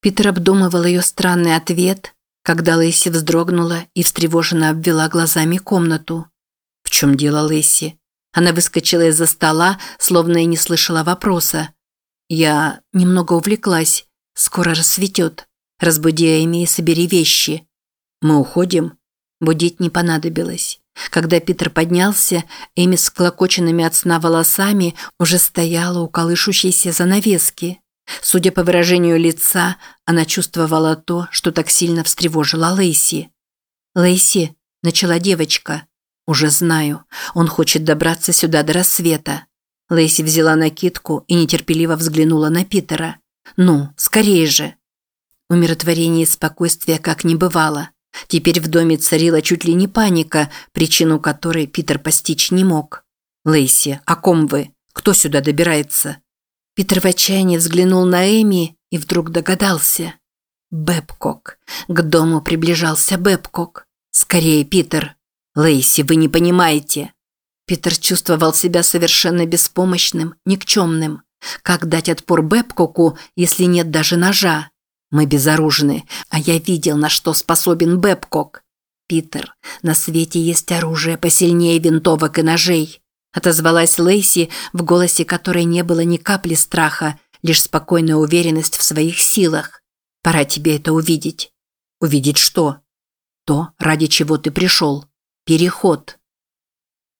Питер обдумывал ее странный ответ, когда Лэйси вздрогнула и встревоженно обвела глазами комнату. «В чем дело, Лэйси?» Она выскочила из-за стола, словно и не слышала вопроса. «Я немного увлеклась. Скоро рассветет. Разбуди Эми и собери вещи. Мы уходим?» Будить не понадобилось. Когда Питер поднялся, Эми с клокоченными от сна волосами уже стояла у колышущейся занавески. Судя по выражению лица, она чувствовала то, что так сильно встревожило Лейси. «Лейси», – начала девочка. «Уже знаю. Он хочет добраться сюда до рассвета». Лейси взяла накидку и нетерпеливо взглянула на Питера. «Ну, скорее же!» Умиротворение и спокойствие как не бывало. Теперь в доме царила чуть ли не паника, причину которой Питер постичь не мог. «Лейси, о ком вы? Кто сюда добирается?» Питер в отчаянии взглянул на Эми и вдруг догадался. Бэбкок. К дому приближался Бэбкок. «Скорее, Питер!» «Лейси, вы не понимаете!» Питер чувствовал себя совершенно беспомощным, никчемным. Как дать отпор Бэбкоку, если нет даже ножа? Мы безоружны, а я видел, на что способен Бэбкок. Питер, на свете есть оружие посильнее винтовок и ножей. Отозвалась Лейси, в голосе которой не было ни капли страха, лишь спокойная уверенность в своих силах. Пора тебе это увидеть. Увидеть что? То, ради чего ты пришел. Переход.